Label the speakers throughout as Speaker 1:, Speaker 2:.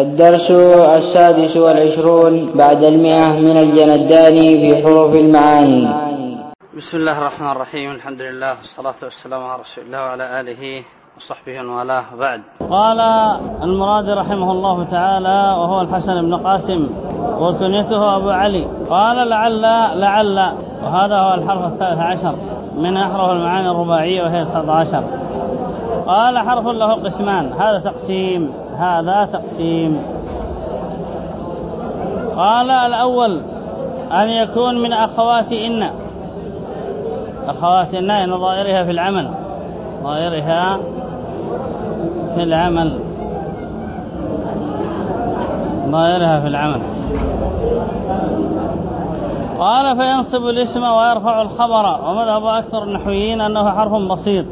Speaker 1: الدرس السادس والعشرون بعد المئة من الجنداني في حروف المعاني.
Speaker 2: بسم الله الرحمن الرحيم. الحمد لله والصلاة والسلام على رسول الله وعلى آله وصحبه ومن بعد.
Speaker 3: قال المراد رحمه الله تعالى وهو الحسن بن قاسم وكنيته أبو علي. قال لعل لعل وهذا هو الحرف الثالث عشر من أحرف المعاني الرباعية وهي 19 قال حرف له قسمان. هذا تقسيم. هذا تقسيم. قال الأول أن يكون من أخوات إن. أخوات إن إن ظاهرها في العمل. ظاهرها في العمل. ظاهرها في العمل. قال فينصب الاسم ويرفع الخبر. ومذهب أكثر النحويين أنه حرف بسيط.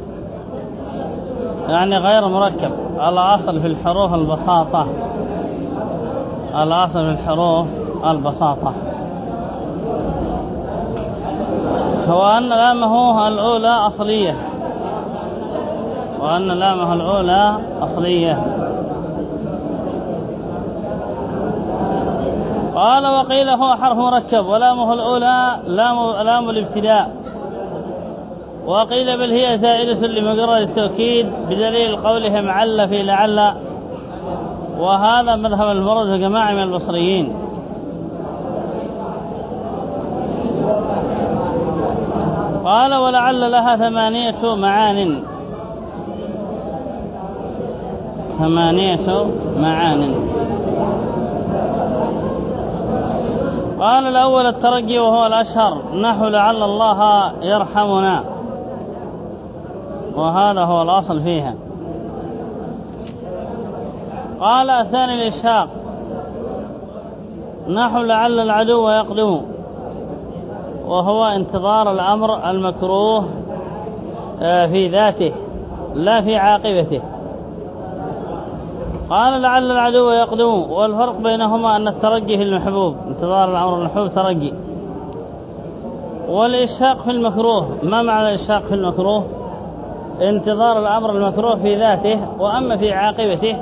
Speaker 3: يعني غير مركب. الأصل في الحروف البساطة. الأصل في الحروف البساطة. هو أن لامه الأولى أصلية. وأن لامه الأولى أصلية. قال وقيل هو حرف مركب ولامه الأولى لام, لام الابتداء. وقيل بل هي زائدة لمجرد التوكيد بدليل قولهم عل في لعل. وهذا مذهب المرد وجماعة من البصريين. قال ولعل لها ثمانية معان. ثمانية معان. قال الأول الترجي وهو الأشهر. نحو لعل الله يرحمنا. وهذا هو الأصل فيها. قال الثاني الإشهاق نحو لعل العدو يقدم. وهو انتظار الأمر المكروه آه، في ذاته لا في عاقبته. قال لعل العدو يقدم. والفرق بينهما أن الترجي في المحبوب انتظار الأمر المحبوب ترجي. والإشهاق في المكروه. ما معنى الإشهاق في المكروه؟ انتظار الأمر المكروه في ذاته وأما في عاقبته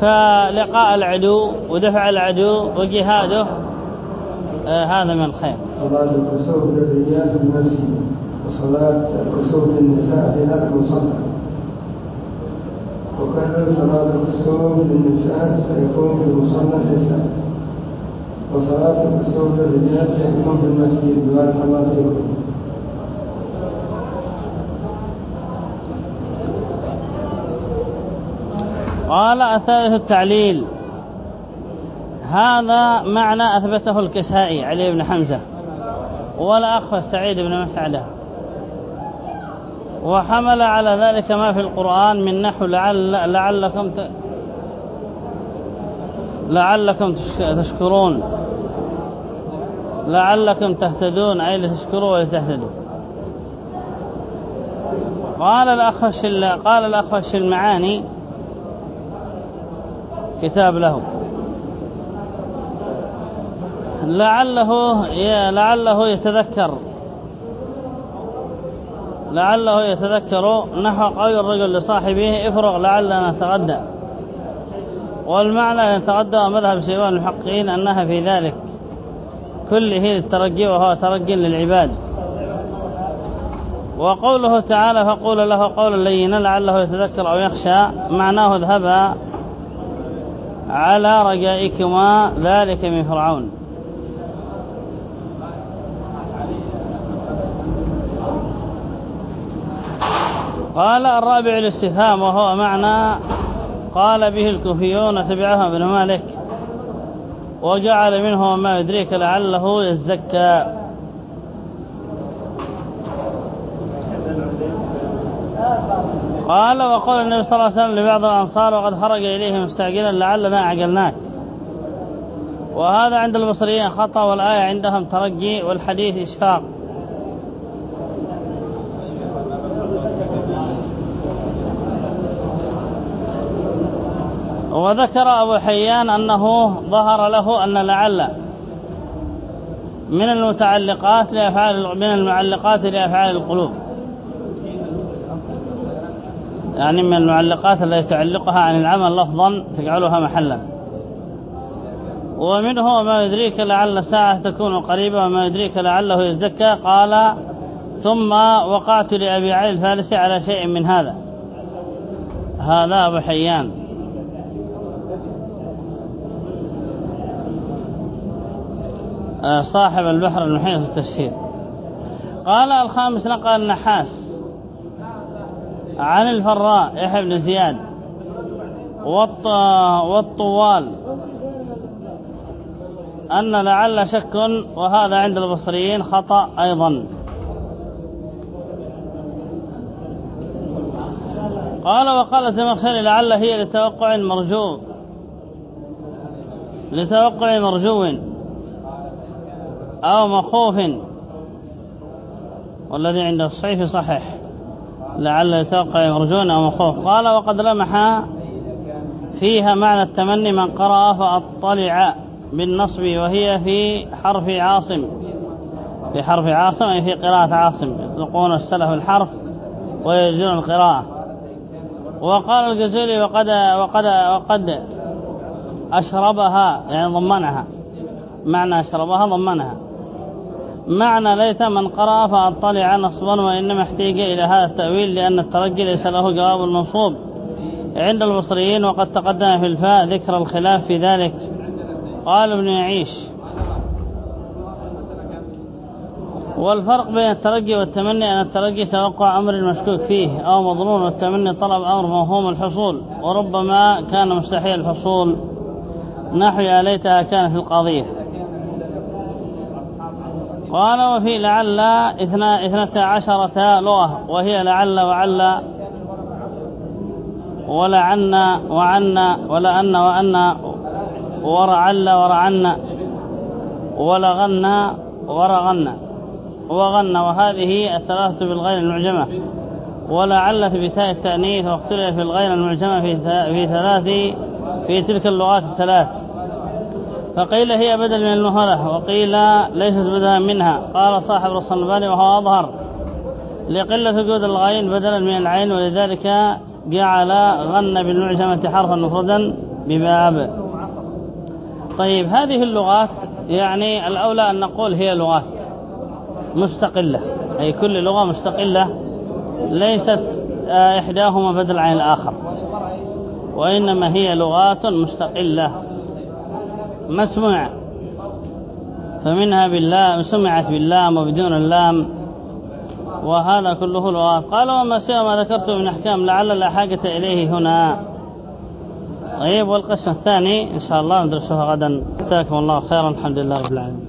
Speaker 3: فلقاء العدو ودفع العدو وجهاده آه هذا من الخير.
Speaker 4: صلاة الكسوف للرجال في المسجد وصلاة الكسوف للنساء في هذا المصلى. وكان صلاة الكسوف للنساء سيكون في مصلى النساء وصلاة الكسوف للرجال سيكون في المسجد بارك الله فيكم.
Speaker 3: قال الثالث التعليل. هذا معنى أثبته الكسائي علي بن حمزة. والأخ سعيد بن مسعدة. وحمل على ذلك ما في القرآن من نحو لعل لعلكم ت... لعلكم تشكرون. لعلكم تهتدون أي لتشكروا ولتهتدوا. قال الأخ قال الأخ الشلمعاني كتاب له. لعله لعله يتذكر. لعله يتذكر. نحو قول الرجل لصاحبه افرغ لعلنا نتغدى والمعنى يتغدى مذهب سيوان المحققين أنها في ذلك. كله للترجي وهو ترجي للعباد. وقوله تعالى فقول له قولا لينا لعله يتذكر أو يخشى. معناه اذهبا على رجائكما ذلك من فرعون. قال الرابع الاستفهام وهو معنى قال به الكوفيون تبعها ابن مالك وجعل منه ما يدريك لعله يزكى. قال وقال النبي صلى الله عليه وسلم لبعض الأنصار وقد خرج إليه مستعجلا لعلنا أعجلناك وهذا عند البصريين خطأ والآية عندهم ترجي والحديث إشفاق. وذكر أبو حيان أنه ظهر له أن لعل من المتعلقات لأفعال من المعلقات لأفعال القلوب. يعني من المعلقات التي تعلقها عن العمل لفظا تجعلها محلا. ومنه ما يدريك لعل الساعة تكون قريبة وما يدريك لعله يزكى. قال ثم وقعت لأبي علي الفارسي على شيء من هذا. هذا أبو حيان. آه، صاحب البحر المحيط في التفسير. قال الخامس نقل النحاس. عن الفراء يحيى بن زياد والطوال. أن لعل شك وهذا عند البصريين خطأ أيضا. قال وقال الزمخشري لعل هي لتوقع مرجو لتوقع مرجو أو مخوف. والذي عند الصيف صحيح. لعل لتوقع مرجون أو مخوف قال وقد لمح فيها معنى التمني من قرأ فأطلع بالنصب وهي في حرف عاصم. في حرف عاصم أي في قراءة عاصم. يطلقون السلف الحرف ويجزون القراءة. وقال الجزولي وقد وقد وقد أشربها. يعني ضمنها. معنى أشربها ضمنها. معنى ليت من قرأ فأطلع نصبا وإنما احتيج إلى هذا التأويل لأن الترجي ليس له جواب المنصوب عند المصريين وقد تقدم في الفاء ذكر الخلاف في ذلك. قال ابن يعيش والفرق بين الترجي والتمني أن الترجي توقع أمر مشكوك فيه أو مظنون والتمني طلب أمر مفهوم الحصول وربما كان مستحيل الحصول. نحو يا ليتها كانت القضية قال وفي لعل اثنا اثنتا عشرة لغة وهي لعل وعل ولعنا وعنا ولأن وأن ورعل ورعنا ولغنا ورغنا وغن وهذه الثلاثة بالغير المعجمة. ولعلت بتاء التأنيث واختلف الغير المعجمة في ثلاث في تلك اللغات الثلاث. فقيل هي بدل من المهلة وقيل ليست بدلا منها. قال صاحب الصلباني وهو أظهر. لقلة وجود الغين بدلا من العين ولذلك جعل غن بالمعجمة حرفا مفردا بباب. طيب هذه اللغات يعني الأولى أن نقول هي لغات مستقلة. أي كل لغة مستقلة ليست آه، إحداهما بدل عن الآخر. وإنما هي لغات مستقلة. مسموع فمنها بالله سمعت باللام وبدون اللام وهذا كله لغات قال وما سوى ما ذكرته من أحكام لعل لا حاجة إليه هنا. طيب والقسم الثاني إن شاء الله ندرسها غدا. جزاكم الله خيرا الحمد لله رب العالمين.